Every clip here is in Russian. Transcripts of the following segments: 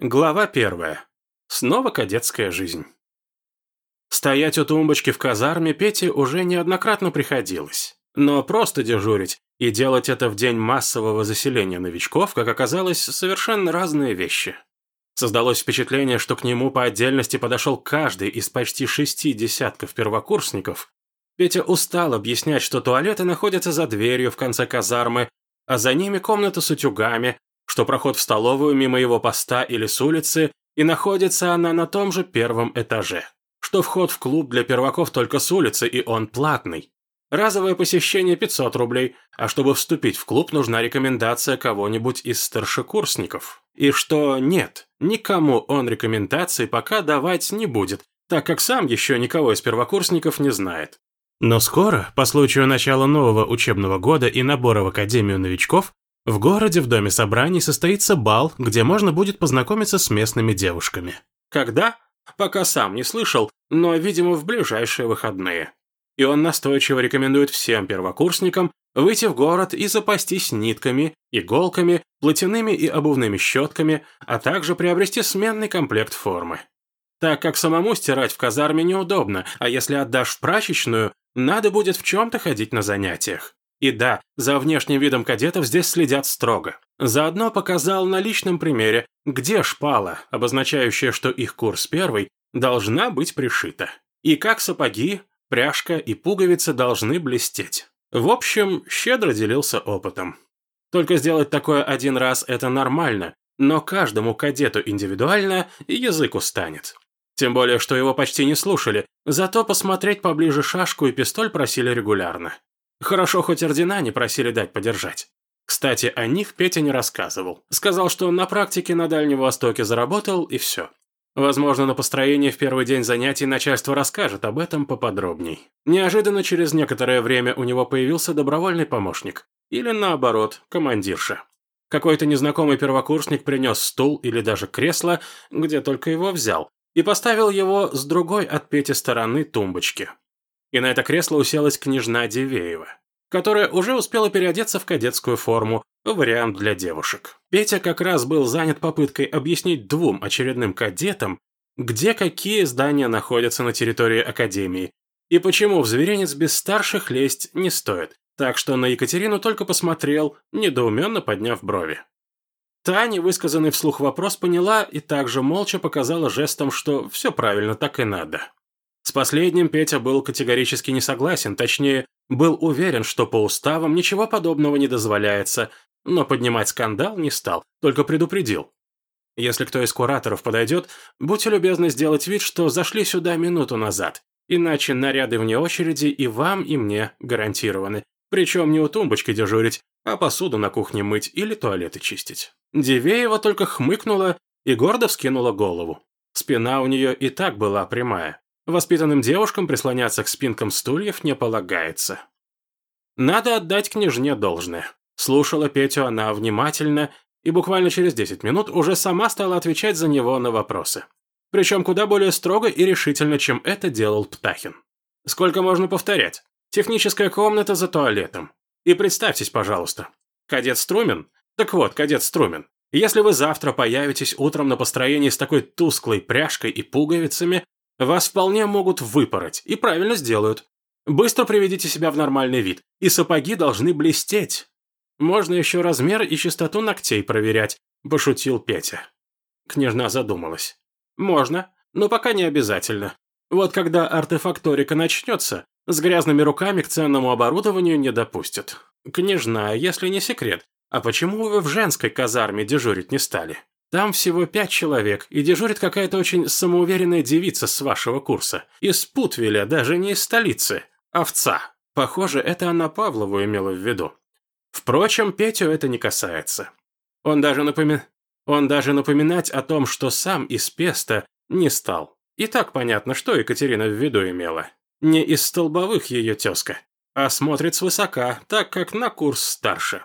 Глава первая. Снова кадетская жизнь. Стоять у тумбочки в казарме Пете уже неоднократно приходилось. Но просто дежурить и делать это в день массового заселения новичков, как оказалось, совершенно разные вещи. Создалось впечатление, что к нему по отдельности подошел каждый из почти шести десятков первокурсников. Петя устал объяснять, что туалеты находятся за дверью в конце казармы, а за ними комната с утюгами, что проход в столовую мимо его поста или с улицы, и находится она на том же первом этаже, что вход в клуб для перваков только с улицы, и он платный. Разовое посещение 500 рублей, а чтобы вступить в клуб, нужна рекомендация кого-нибудь из старшекурсников. И что нет, никому он рекомендации пока давать не будет, так как сам еще никого из первокурсников не знает. Но скоро, по случаю начала нового учебного года и набора в Академию новичков, в городе в Доме собраний состоится бал, где можно будет познакомиться с местными девушками. Когда? Пока сам не слышал, но, видимо, в ближайшие выходные. И он настойчиво рекомендует всем первокурсникам выйти в город и запастись нитками, иголками, платяными и обувными щетками, а также приобрести сменный комплект формы. Так как самому стирать в казарме неудобно, а если отдашь в прачечную, надо будет в чем-то ходить на занятиях. И да, за внешним видом кадетов здесь следят строго. Заодно показал на личном примере, где шпала, обозначающая, что их курс первый, должна быть пришита. И как сапоги, пряжка и пуговицы должны блестеть. В общем, щедро делился опытом. Только сделать такое один раз – это нормально, но каждому кадету индивидуально язык устанет. Тем более, что его почти не слушали, зато посмотреть поближе шашку и пистоль просили регулярно. Хорошо, хоть ордена не просили дать подержать. Кстати, о них Петя не рассказывал. Сказал, что на практике на Дальнем Востоке заработал, и все. Возможно, на построении в первый день занятий начальство расскажет об этом поподробней. Неожиданно через некоторое время у него появился добровольный помощник. Или наоборот, командирша. Какой-то незнакомый первокурсник принес стул или даже кресло, где только его взял, и поставил его с другой от Пети стороны тумбочки и на это кресло уселась княжна Дивеева, которая уже успела переодеться в кадетскую форму, вариант для девушек. Петя как раз был занят попыткой объяснить двум очередным кадетам, где какие здания находятся на территории Академии, и почему в зверинец без старших лезть не стоит, так что на Екатерину только посмотрел, недоуменно подняв брови. Таня, высказанный вслух вопрос, поняла и также молча показала жестом, что все правильно, так и надо. С последним Петя был категорически не согласен, точнее, был уверен, что по уставам ничего подобного не дозволяется, но поднимать скандал не стал, только предупредил. Если кто из кураторов подойдет, будьте любезны сделать вид, что зашли сюда минуту назад, иначе наряды вне очереди и вам, и мне гарантированы. Причем не у тумбочки дежурить, а посуду на кухне мыть или туалеты чистить. Дивеева только хмыкнула и гордо вскинула голову. Спина у нее и так была прямая. Воспитанным девушкам прислоняться к спинкам стульев не полагается. Надо отдать княжне должное. Слушала Петю она внимательно и буквально через 10 минут уже сама стала отвечать за него на вопросы. Причем куда более строго и решительно, чем это делал Птахин. Сколько можно повторять? Техническая комната за туалетом. И представьтесь, пожалуйста. Кадет Струмин? Так вот, кадет Струмин. Если вы завтра появитесь утром на построении с такой тусклой пряжкой и пуговицами, вас вполне могут выпороть, и правильно сделают. Быстро приведите себя в нормальный вид, и сапоги должны блестеть. Можно еще размер и чистоту ногтей проверять, пошутил Петя. Княжна задумалась. Можно, но пока не обязательно. Вот когда артефакторика начнется, с грязными руками к ценному оборудованию не допустят. Княжна, если не секрет, а почему вы в женской казарме дежурить не стали? Там всего пять человек, и дежурит какая-то очень самоуверенная девица с вашего курса. Из Путвеля, даже не из столицы. Овца. Похоже, это она Павлову имела в виду. Впрочем, Петю это не касается. Он даже, напоми... Он даже напоминать о том, что сам из Песта, не стал. И так понятно, что Екатерина в виду имела. Не из столбовых ее тезка, а смотрит свысока, так как на курс старше.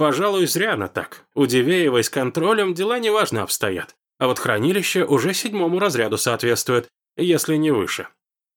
Пожалуй, зря она так. У Дивеевой с контролем дела неважно обстоят. А вот хранилище уже седьмому разряду соответствует, если не выше.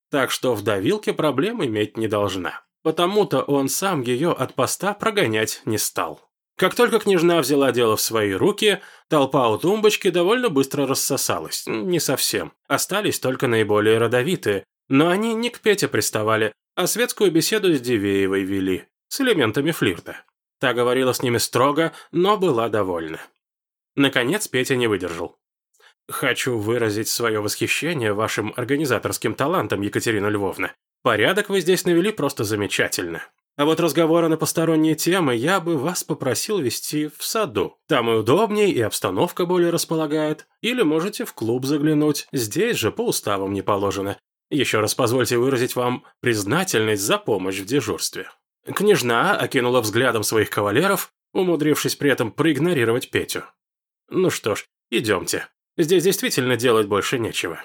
Так что в давилке проблем иметь не должна. Потому-то он сам ее от поста прогонять не стал. Как только княжна взяла дело в свои руки, толпа у тумбочки довольно быстро рассосалась. Не совсем. Остались только наиболее родовитые. Но они не к Пете приставали, а светскую беседу с Дивеевой вели, с элементами флирта. Та говорила с ними строго, но была довольна. Наконец Петя не выдержал. «Хочу выразить свое восхищение вашим организаторским талантом, Екатерина Львовна. Порядок вы здесь навели просто замечательно. А вот разговоры на посторонние темы я бы вас попросил вести в саду. Там и удобнее, и обстановка более располагает. Или можете в клуб заглянуть. Здесь же по уставам не положено. Еще раз позвольте выразить вам признательность за помощь в дежурстве». Княжна окинула взглядом своих кавалеров, умудрившись при этом проигнорировать Петю. «Ну что ж, идемте. Здесь действительно делать больше нечего».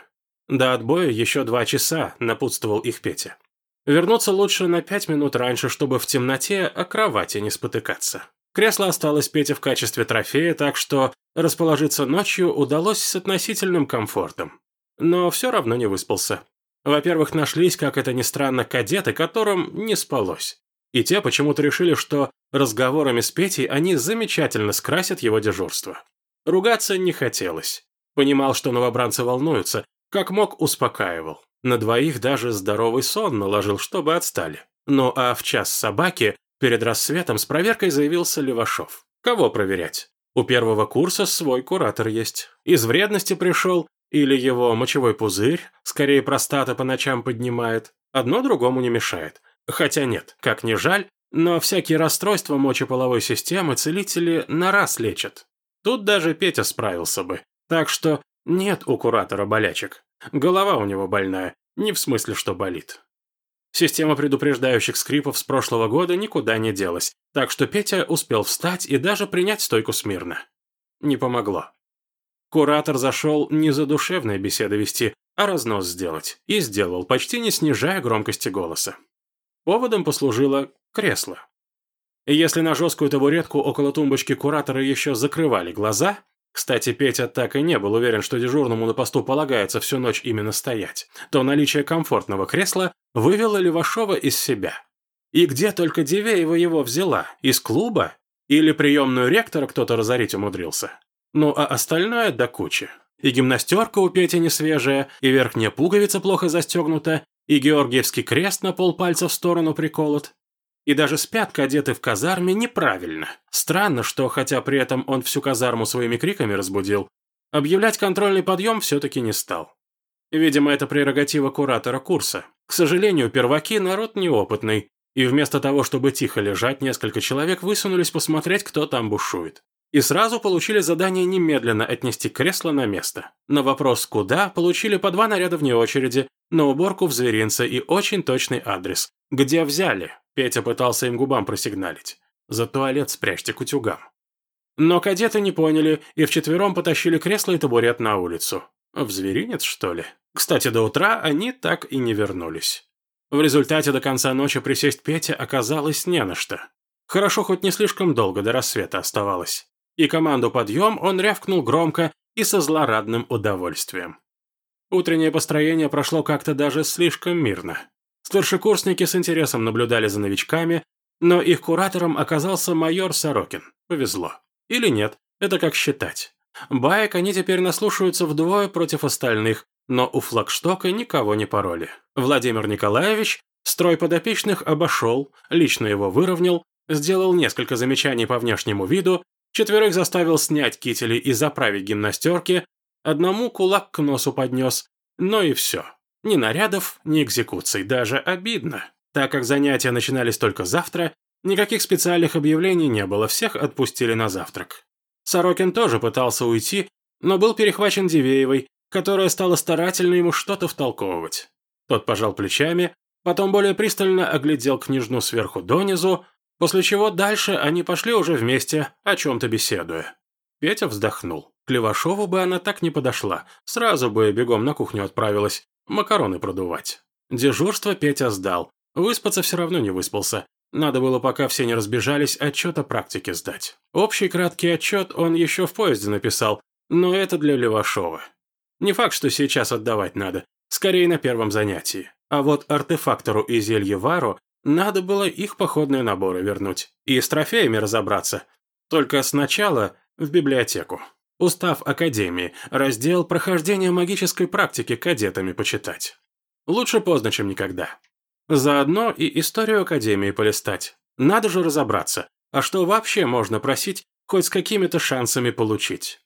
До отбоя еще два часа, напутствовал их Петя. Вернуться лучше на пять минут раньше, чтобы в темноте о кровати не спотыкаться. Кресло осталось Пете в качестве трофея, так что расположиться ночью удалось с относительным комфортом. Но все равно не выспался. Во-первых, нашлись, как это ни странно, кадеты, которым не спалось. И те почему-то решили, что разговорами с Петей они замечательно скрасят его дежурство. Ругаться не хотелось. Понимал, что новобранцы волнуются, как мог успокаивал. На двоих даже здоровый сон наложил, чтобы отстали. Ну а в час собаки перед рассветом с проверкой заявился Левашов. Кого проверять? У первого курса свой куратор есть. Из вредности пришел, или его мочевой пузырь, скорее простата по ночам поднимает. Одно другому не мешает. Хотя нет, как ни жаль, но всякие расстройства мочеполовой системы целители на раз лечат. Тут даже Петя справился бы. Так что нет у куратора болячек. Голова у него больная, не в смысле, что болит. Система предупреждающих скрипов с прошлого года никуда не делась, так что Петя успел встать и даже принять стойку смирно. Не помогло. Куратор зашел не за душевной беседы вести, а разнос сделать. И сделал, почти не снижая громкости голоса. Поводом послужило кресло. Если на жесткую табуретку около тумбочки куратора еще закрывали глаза, кстати, Петя так и не был уверен, что дежурному на посту полагается всю ночь именно стоять. То наличие комфортного кресла вывело Левашова из себя. И где только Дивеева его взяла? Из клуба? Или приемную ректора кто-то разорить умудрился? Ну а остальное до кучи. И гимнастерка у Пети не свежая, и верхняя пуговица плохо застегнута, и Георгиевский крест на полпальца в сторону приколот. И даже спят кадеты в казарме неправильно. Странно, что, хотя при этом он всю казарму своими криками разбудил, объявлять контрольный подъем все-таки не стал. Видимо, это прерогатива куратора курса. К сожалению, перваки – народ неопытный, и вместо того, чтобы тихо лежать, несколько человек высунулись посмотреть, кто там бушует. И сразу получили задание немедленно отнести кресло на место. На вопрос «куда» получили по два наряда вне очереди, на уборку в зверинце и очень точный адрес. Где взяли? Петя пытался им губам просигналить. «За туалет спрячьте к утюгам». Но кадеты не поняли и вчетвером потащили кресло и табурет на улицу. В зверинец, что ли? Кстати, до утра они так и не вернулись. В результате до конца ночи присесть Петя оказалось не на что. Хорошо, хоть не слишком долго до рассвета оставалось. И команду «Подъем» он рявкнул громко и со злорадным удовольствием. Утреннее построение прошло как-то даже слишком мирно. Старшекурсники с интересом наблюдали за новичками, но их куратором оказался майор Сорокин. Повезло. Или нет, это как считать. Баек они теперь наслушаются вдвое против остальных, но у флагштока никого не пароли. Владимир Николаевич строй подопечных обошел, лично его выровнял, сделал несколько замечаний по внешнему виду, четверых заставил снять кители и заправить гимнастерки, одному кулак к носу поднес, но и все. Ни нарядов, ни экзекуций, даже обидно. Так как занятия начинались только завтра, никаких специальных объявлений не было, всех отпустили на завтрак. Сорокин тоже пытался уйти, но был перехвачен Дивеевой, которая стала старательно ему что-то втолковывать. Тот пожал плечами, потом более пристально оглядел княжну сверху донизу, после чего дальше они пошли уже вместе, о чем-то беседуя. Петя вздохнул. К Левашову бы она так не подошла, сразу бы бегом на кухню отправилась, макароны продувать. Дежурство Петя сдал. Выспаться все равно не выспался. Надо было, пока все не разбежались, отчет о практике сдать. Общий краткий отчет он еще в поезде написал, но это для Левашова. Не факт, что сейчас отдавать надо, скорее на первом занятии. А вот артефактору и зелье Вару надо было их походные наборы вернуть. И с трофеями разобраться. Только сначала в библиотеку. Устав Академии, раздел «Прохождение магической практики кадетами» почитать. Лучше поздно, чем никогда. Заодно и историю Академии полистать. Надо же разобраться, а что вообще можно просить хоть с какими-то шансами получить.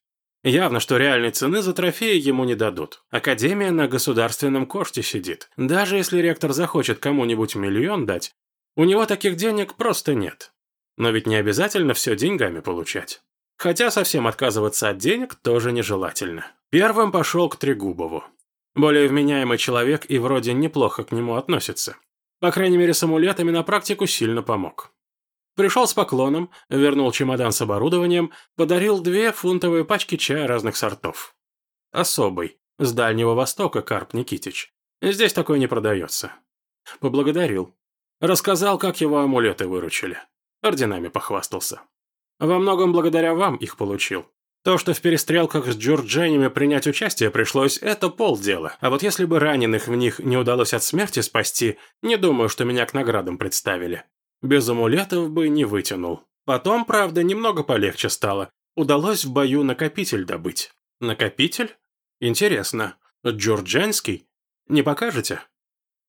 Явно, что реальной цены за трофеи ему не дадут. Академия на государственном коште сидит. Даже если ректор захочет кому-нибудь миллион дать, у него таких денег просто нет. Но ведь не обязательно все деньгами получать. Хотя совсем отказываться от денег тоже нежелательно. Первым пошел к Трегубову. Более вменяемый человек и вроде неплохо к нему относится. По крайней мере, с амулетами на практику сильно помог. Пришел с поклоном, вернул чемодан с оборудованием, подарил две фунтовые пачки чая разных сортов. Особый, с Дальнего Востока, Карп Никитич. Здесь такой не продается. Поблагодарил. Рассказал, как его амулеты выручили. Орденами похвастался. Во многом благодаря вам их получил. То, что в перестрелках с джурдженями принять участие пришлось, это полдела. А вот если бы раненых в них не удалось от смерти спасти, не думаю, что меня к наградам представили. Без амулетов бы не вытянул. Потом, правда, немного полегче стало. Удалось в бою накопитель добыть. Накопитель? Интересно. Джурджанский? Не покажете?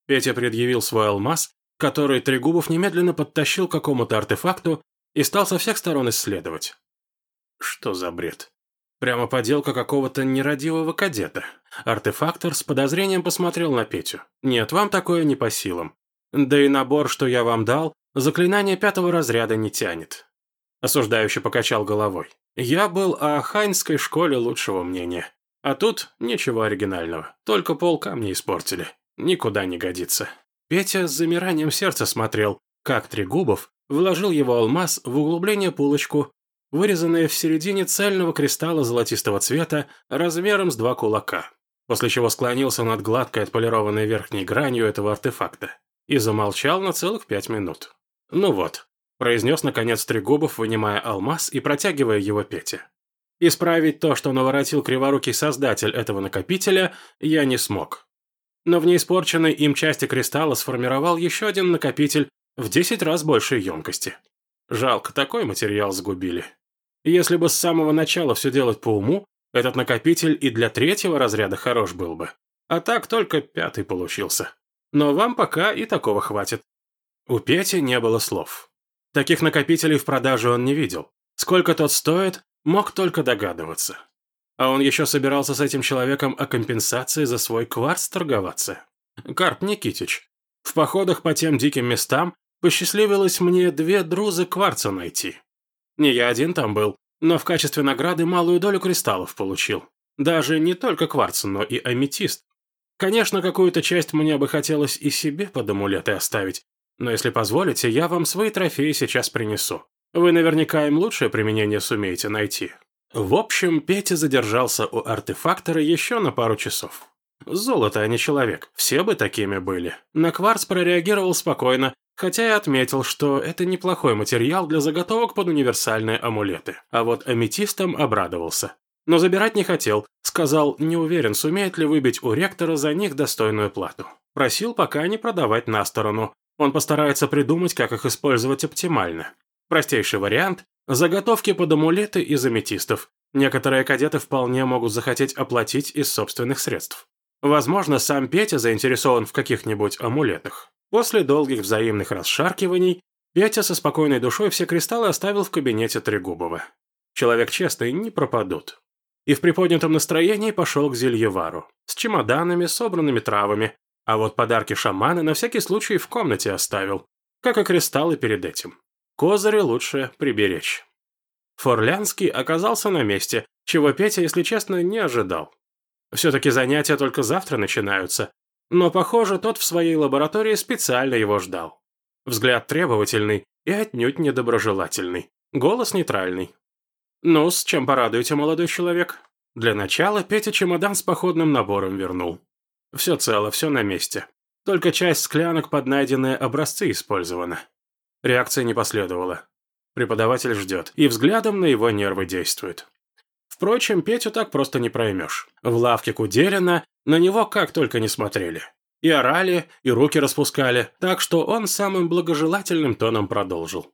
Петя предъявил свой алмаз, который Трегубов немедленно подтащил к какому-то артефакту и стал со всех сторон исследовать. Что за бред? Прямо поделка какого-то нерадивого кадета. Артефактор с подозрением посмотрел на Петю. Нет, вам такое не по силам. Да и набор, что я вам дал, Заклинание пятого разряда не тянет. Осуждающе покачал головой. Я был о Хайнской школе лучшего мнения. А тут ничего оригинального. Только пол камня испортили. Никуда не годится. Петя с замиранием сердца смотрел, как Трегубов вложил его алмаз в углубление пулочку, вырезанное в середине цельного кристалла золотистого цвета размером с два кулака, после чего склонился над гладкой отполированной верхней гранью этого артефакта и замолчал на целых пять минут. «Ну вот», – произнес наконец Трегубов, вынимая алмаз и протягивая его Пете. «Исправить то, что наворотил криворукий создатель этого накопителя, я не смог. Но в неиспорченной им части кристалла сформировал еще один накопитель в 10 раз большей емкости. Жалко, такой материал сгубили. Если бы с самого начала все делать по уму, этот накопитель и для третьего разряда хорош был бы. А так только пятый получился. Но вам пока и такого хватит. У Пети не было слов. Таких накопителей в продаже он не видел. Сколько тот стоит, мог только догадываться. А он еще собирался с этим человеком о компенсации за свой кварц торговаться. Карп Никитич, в походах по тем диким местам посчастливилось мне две друзы кварца найти. Не я один там был, но в качестве награды малую долю кристаллов получил. Даже не только кварц, но и аметист. Конечно, какую-то часть мне бы хотелось и себе под амулеты оставить, но если позволите, я вам свои трофеи сейчас принесу. Вы наверняка им лучшее применение сумеете найти». В общем, Петя задержался у артефактора еще на пару часов. Золото, а не человек. Все бы такими были. На кварц прореагировал спокойно, хотя и отметил, что это неплохой материал для заготовок под универсальные амулеты. А вот аметистом обрадовался. Но забирать не хотел, сказал, не уверен, сумеет ли выбить у ректора за них достойную плату. Просил пока не продавать на сторону, он постарается придумать, как их использовать оптимально. Простейший вариант – заготовки под амулеты из аметистов. Некоторые кадеты вполне могут захотеть оплатить из собственных средств. Возможно, сам Петя заинтересован в каких-нибудь амулетах. После долгих взаимных расшаркиваний Петя со спокойной душой все кристаллы оставил в кабинете Трегубова. Человек честный, не пропадут. И в приподнятом настроении пошел к Зельевару. С чемоданами, собранными травами, а вот подарки шамана на всякий случай в комнате оставил, как и кристаллы перед этим. Козыри лучше приберечь. Форлянский оказался на месте, чего Петя, если честно, не ожидал. Все-таки занятия только завтра начинаются, но, похоже, тот в своей лаборатории специально его ждал. Взгляд требовательный и отнюдь недоброжелательный. Голос нейтральный. «Ну, с чем порадуете, молодой человек?» Для начала Петя чемодан с походным набором вернул. Все цело, все на месте. Только часть склянок под найденные образцы использована. Реакции не последовало. Преподаватель ждет, и взглядом на его нервы действует. Впрочем, Петю так просто не проймешь. В лавке Куделина на него как только не смотрели. И орали, и руки распускали, так что он самым благожелательным тоном продолжил.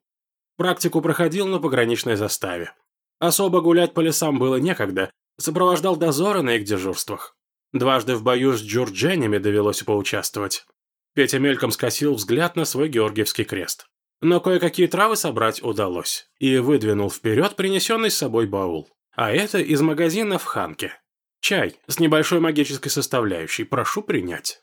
Практику проходил на пограничной заставе. Особо гулять по лесам было некогда, сопровождал дозоры на их дежурствах. Дважды в бою с джурдженями довелось поучаствовать. Петя мельком скосил взгляд на свой Георгиевский крест. Но кое-какие травы собрать удалось. И выдвинул вперед принесенный с собой баул. А это из магазина в Ханке. Чай с небольшой магической составляющей. Прошу принять.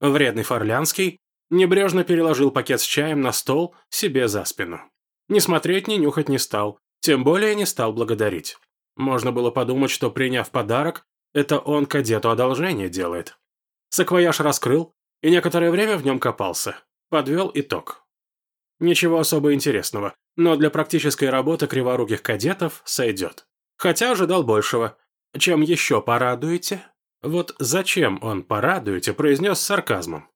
Вредный Форлянский небрежно переложил пакет с чаем на стол себе за спину. Ни смотреть, ни нюхать не стал. Тем более не стал благодарить. Можно было подумать, что, приняв подарок, это он кадету одолжение делает. Саквояж раскрыл, и некоторое время в нем копался. Подвел итог. Ничего особо интересного, но для практической работы криворуких кадетов сойдет. Хотя ожидал большего. Чем еще порадуете? Вот зачем он порадуете, произнес с сарказмом.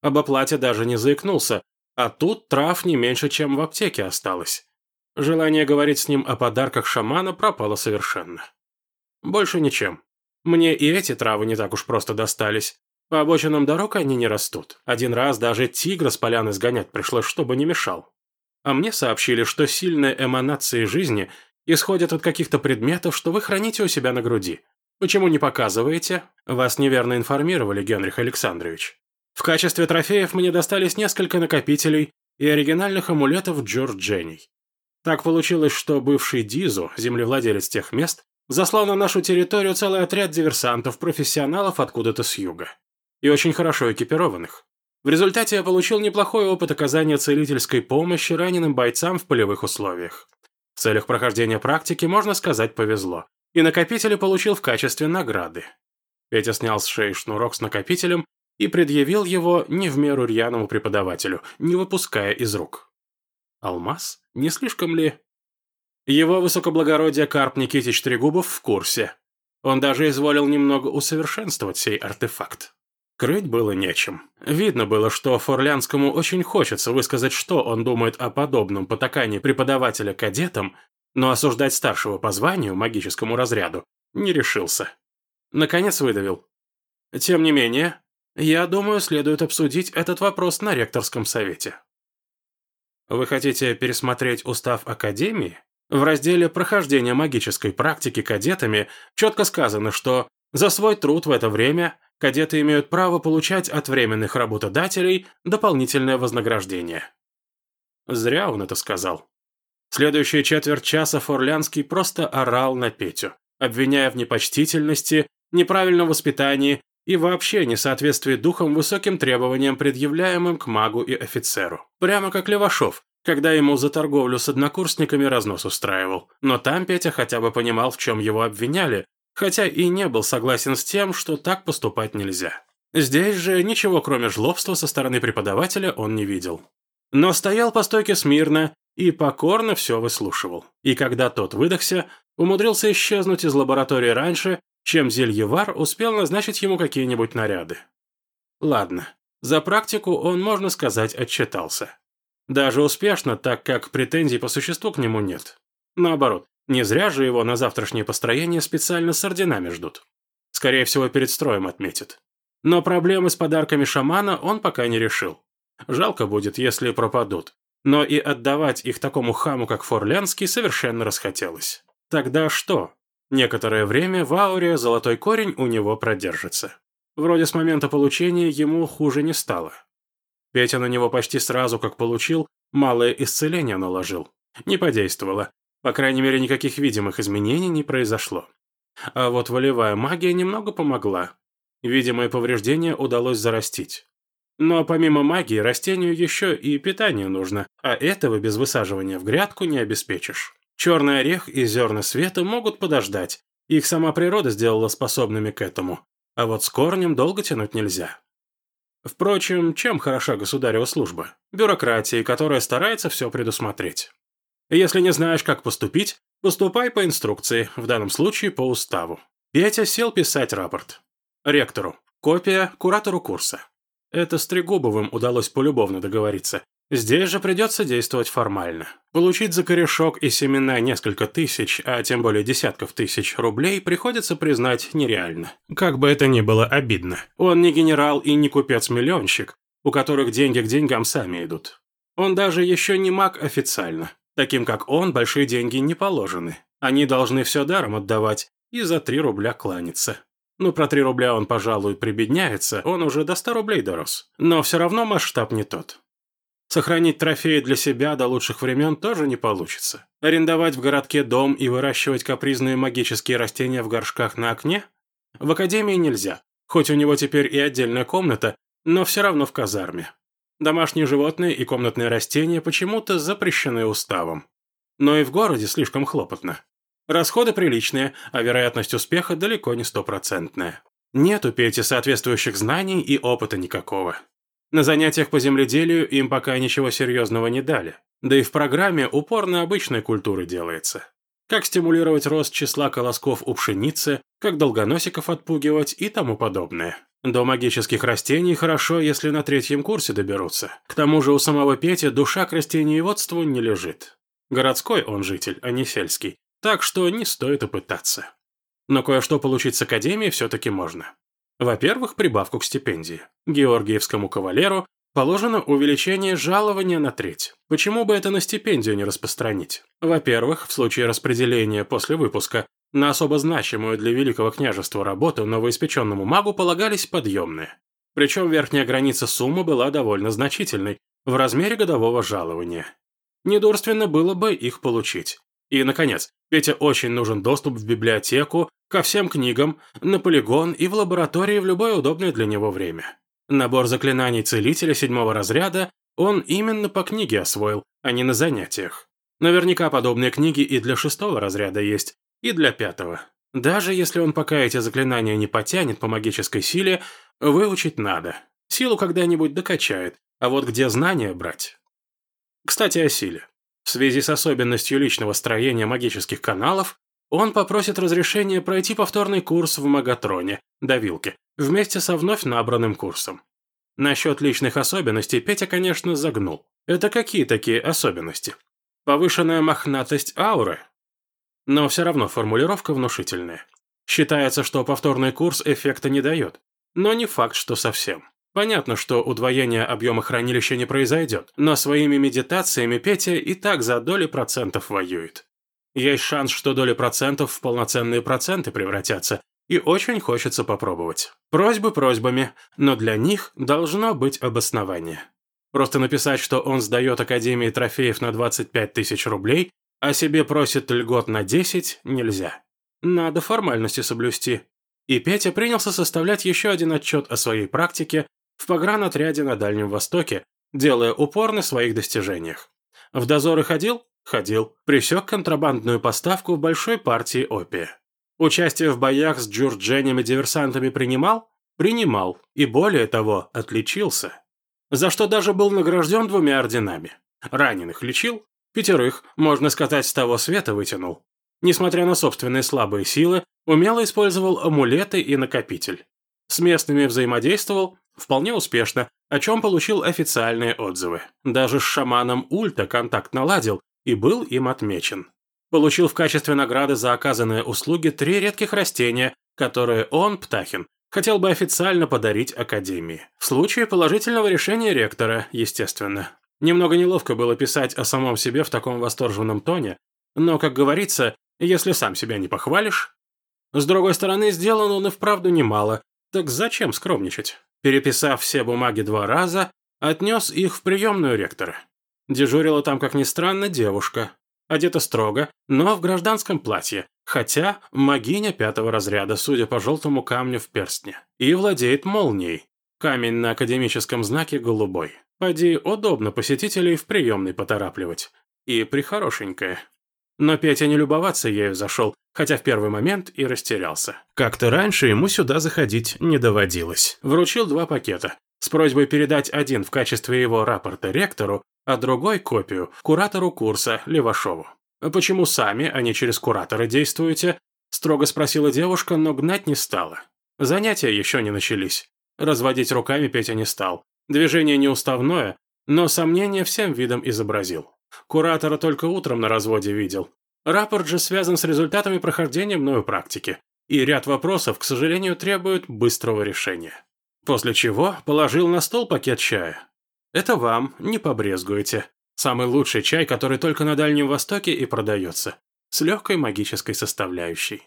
Об оплате даже не заикнулся, а тут трав не меньше, чем в аптеке осталось. Желание говорить с ним о подарках шамана пропало совершенно. Больше ничем. Мне и эти травы не так уж просто достались. По обочинам дорог они не растут. Один раз даже тигра с поляны сгонять пришлось, чтобы не мешал. А мне сообщили, что сильные эманации жизни исходят от каких-то предметов, что вы храните у себя на груди. Почему не показываете? Вас неверно информировали, Генрих Александрович. В качестве трофеев мне достались несколько накопителей и оригинальных амулетов Джордж Дженни. Так получилось, что бывший Дизу, землевладелец тех мест, заслал на нашу территорию целый отряд диверсантов, профессионалов откуда-то с юга и очень хорошо экипированных. В результате я получил неплохой опыт оказания целительской помощи раненым бойцам в полевых условиях. В целях прохождения практики, можно сказать, повезло. И накопители получил в качестве награды. Петя снял с шеи шнурок с накопителем и предъявил его не в меру рьяному преподавателю, не выпуская из рук. Алмаз? Не слишком ли? Его высокоблагородие Карп Никитич Трегубов в курсе. Он даже изволил немного усовершенствовать сей артефакт. Крыть было нечем. Видно было, что Форлянскому очень хочется высказать, что он думает о подобном потакании преподавателя кадетам, но осуждать старшего по званию, магическому разряду, не решился. Наконец выдавил. Тем не менее, я думаю, следует обсудить этот вопрос на ректорском совете. Вы хотите пересмотреть устав Академии? В разделе «Прохождение магической практики кадетами» четко сказано, что за свой труд в это время кадеты имеют право получать от временных работодателей дополнительное вознаграждение. Зря он это сказал. Следующие четверть часа Форлянский просто орал на Петю, обвиняя в непочтительности, неправильном воспитании и вообще несоответствии духом высоким требованиям, предъявляемым к магу и офицеру. Прямо как Левашов, когда ему за торговлю с однокурсниками разнос устраивал. Но там Петя хотя бы понимал, в чем его обвиняли, хотя и не был согласен с тем, что так поступать нельзя. Здесь же ничего кроме жлобства со стороны преподавателя он не видел. Но стоял по стойке смирно и покорно все выслушивал. И когда тот выдохся, умудрился исчезнуть из лаборатории раньше, чем Зельевар успел назначить ему какие-нибудь наряды. Ладно, за практику он, можно сказать, отчитался. Даже успешно, так как претензий по существу к нему нет. Наоборот, не зря же его на завтрашнее построение специально с орденами ждут. Скорее всего, перед строем отметит. Но проблемы с подарками шамана он пока не решил. Жалко будет, если пропадут. Но и отдавать их такому хаму, как Форлянский, совершенно расхотелось. Тогда что? Некоторое время в ауре золотой корень у него продержится. Вроде с момента получения ему хуже не стало. Петя на него почти сразу, как получил, малое исцеление наложил. Не подействовало, по крайней мере, никаких видимых изменений не произошло. А вот волевая магия немного помогла. Видимое повреждение удалось зарастить. Но помимо магии, растению еще и питание нужно, а этого без высаживания в грядку не обеспечишь. Черный орех и зерна света могут подождать, их сама природа сделала способными к этому, а вот с корнем долго тянуть нельзя. Впрочем, чем хороша государева служба? Бюрократией, которая старается все предусмотреть. Если не знаешь, как поступить, поступай по инструкции, в данном случае по уставу. Петя сел писать рапорт. Ректору. Копия куратору курса. Это с Трегубовым удалось полюбовно договориться. Здесь же придется действовать формально. Получить за корешок и семена несколько тысяч, а тем более десятков тысяч рублей приходится признать нереально. Как бы это ни было обидно. Он не генерал и не купец-миллионщик, у которых деньги к деньгам сами идут. Он даже еще не маг официально. Таким как он, большие деньги не положены. Они должны все даром отдавать и за 3 рубля кланяться. Ну, про 3 рубля он, пожалуй, прибедняется, он уже до 100 рублей дорос. Но все равно масштаб не тот. Сохранить трофеи для себя до лучших времен тоже не получится. Арендовать в городке дом и выращивать капризные магические растения в горшках на окне? В академии нельзя, хоть у него теперь и отдельная комната, но все равно в казарме. Домашние животные и комнатные растения почему-то запрещены уставом. Но и в городе слишком хлопотно. Расходы приличные, а вероятность успеха далеко не стопроцентная. Нет у Пети соответствующих знаний и опыта никакого. На занятиях по земледелию им пока ничего серьезного не дали. Да и в программе упор на обычной культуры делается. Как стимулировать рост числа колосков у пшеницы, как долгоносиков отпугивать и тому подобное. До магических растений хорошо, если на третьем курсе доберутся. К тому же у самого Пети душа к растениеводству не лежит. Городской он житель, а не сельский. Так что не стоит и пытаться. Но кое-что получить с Академии все-таки можно. Во-первых, прибавку к стипендии. Георгиевскому кавалеру положено увеличение жалования на треть. Почему бы это на стипендию не распространить? Во-первых, в случае распределения после выпуска на особо значимую для Великого княжества работу новоиспеченному магу полагались подъемные. Причем верхняя граница суммы была довольно значительной, в размере годового жалования. Недурственно было бы их получить. И, наконец, Пете очень нужен доступ в библиотеку, ко всем книгам, на полигон и в лаборатории в любое удобное для него время. Набор заклинаний целителя седьмого разряда он именно по книге освоил, а не на занятиях. Наверняка подобные книги и для шестого разряда есть, и для пятого. Даже если он пока эти заклинания не потянет по магической силе, выучить надо. Силу когда-нибудь докачает, а вот где знания брать? Кстати, о силе. В связи с особенностью личного строения магических каналов, он попросит разрешения пройти повторный курс в Магатроне, давилке, вместе со вновь набранным курсом. Насчет личных особенностей Петя, конечно, загнул. Это какие такие особенности? Повышенная мохнатость ауры? Но все равно формулировка внушительная. Считается, что повторный курс эффекта не дает. Но не факт, что совсем. Понятно, что удвоение объема хранилища не произойдет, но своими медитациями Петя и так за доли процентов воюет. Есть шанс, что доли процентов в полноценные проценты превратятся, и очень хочется попробовать. Просьбы просьбами, но для них должно быть обоснование. Просто написать, что он сдает Академии трофеев на 25 тысяч рублей, а себе просит льгот на 10, нельзя. Надо формальности соблюсти. И Петя принялся составлять еще один отчет о своей практике, в погранотряде на Дальнем Востоке, делая упор на своих достижениях. В дозоры ходил? Ходил. Присек контрабандную поставку в большой партии опия. Участие в боях с джурдженями-диверсантами принимал? Принимал. И более того, отличился. За что даже был награжден двумя орденами. Раненых лечил, пятерых, можно сказать, с того света вытянул. Несмотря на собственные слабые силы, умело использовал амулеты и накопитель. С местными взаимодействовал, Вполне успешно, о чем получил официальные отзывы. Даже с шаманом Ульта контакт наладил и был им отмечен. Получил в качестве награды за оказанные услуги три редких растения, которые он, Птахин, хотел бы официально подарить Академии. В случае положительного решения ректора, естественно. Немного неловко было писать о самом себе в таком восторженном тоне, но, как говорится, если сам себя не похвалишь... С другой стороны, сделано он и вправду немало, так зачем скромничать? Переписав все бумаги два раза, отнес их в приемную ректора. Дежурила там, как ни странно, девушка. Одета строго, но в гражданском платье, хотя магиня пятого разряда, судя по желтому камню в перстне. И владеет молнией. Камень на академическом знаке голубой. Поди, удобно посетителей в приемной поторапливать. И прихорошенькая. Но Петя не любоваться ею зашел, хотя в первый момент и растерялся. Как-то раньше ему сюда заходить не доводилось. Вручил два пакета, с просьбой передать один в качестве его рапорта ректору, а другой копию куратору курса Левашову. «Почему сами, а не через куратора действуете?» – строго спросила девушка, но гнать не стала. Занятия еще не начались. Разводить руками Петя не стал. Движение неуставное, но сомнение всем видом изобразил. Куратора только утром на разводе видел. Рапорт же связан с результатами прохождения мною практики, и ряд вопросов, к сожалению, требуют быстрого решения. После чего положил на стол пакет чая. Это вам, не побрезгуете. Самый лучший чай, который только на Дальнем Востоке и продается. С легкой магической составляющей.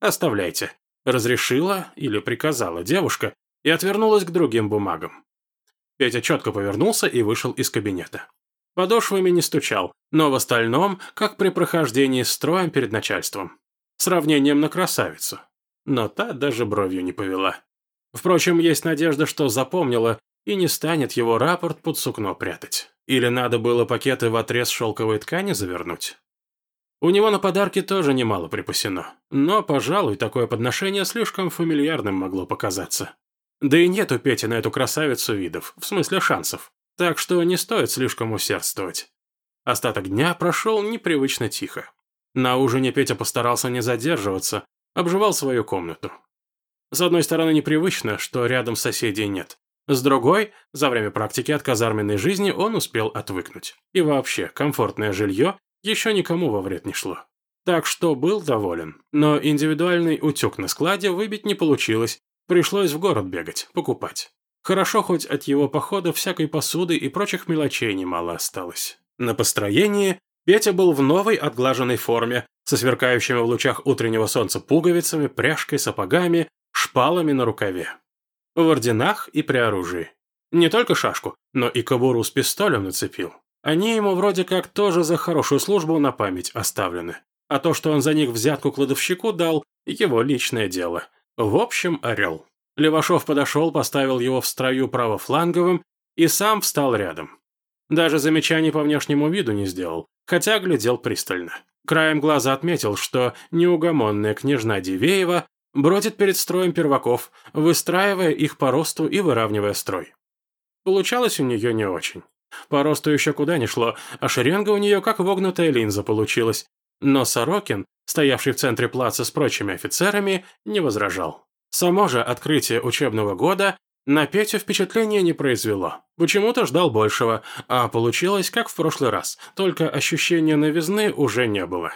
Оставляйте. Разрешила или приказала девушка и отвернулась к другим бумагам. Петя четко повернулся и вышел из кабинета. Подошвами не стучал, но в остальном, как при прохождении строем перед начальством. Сравнением на красавицу. Но та даже бровью не повела. Впрочем, есть надежда, что запомнила и не станет его рапорт под сукно прятать. Или надо было пакеты в отрез шелковой ткани завернуть? У него на подарки тоже немало припасено, но, пожалуй, такое подношение слишком фамильярным могло показаться. Да и нет у Пети на эту красавицу видов, в смысле шансов, так что не стоит слишком усердствовать. Остаток дня прошел непривычно тихо. На ужине Петя постарался не задерживаться, обживал свою комнату. С одной стороны, непривычно, что рядом соседей нет. С другой, за время практики от казарменной жизни он успел отвыкнуть. И вообще, комфортное жилье еще никому во вред не шло. Так что был доволен. Но индивидуальный утюг на складе выбить не получилось. Пришлось в город бегать, покупать. Хорошо, хоть от его похода всякой посуды и прочих мелочей немало осталось. На построении Петя был в новой отглаженной форме, со сверкающими в лучах утреннего солнца пуговицами, пряжкой, сапогами, шпалами на рукаве в орденах и при оружии. Не только шашку, но и кобуру с пистолем нацепил. Они ему вроде как тоже за хорошую службу на память оставлены. А то, что он за них взятку кладовщику дал, его личное дело. В общем, орел. Левашов подошел, поставил его в строю правофланговым и сам встал рядом. Даже замечаний по внешнему виду не сделал, хотя глядел пристально. Краем глаза отметил, что неугомонная княжна Дивеева бродит перед строем перваков, выстраивая их по росту и выравнивая строй. Получалось у нее не очень. По росту еще куда ни шло, а шеренга у нее как вогнутая линза получилась. Но Сорокин, стоявший в центре плаца с прочими офицерами, не возражал. Само же открытие учебного года на Петю впечатление не произвело. Почему-то ждал большего, а получилось как в прошлый раз, только ощущения новизны уже не было.